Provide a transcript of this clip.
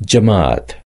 جماعة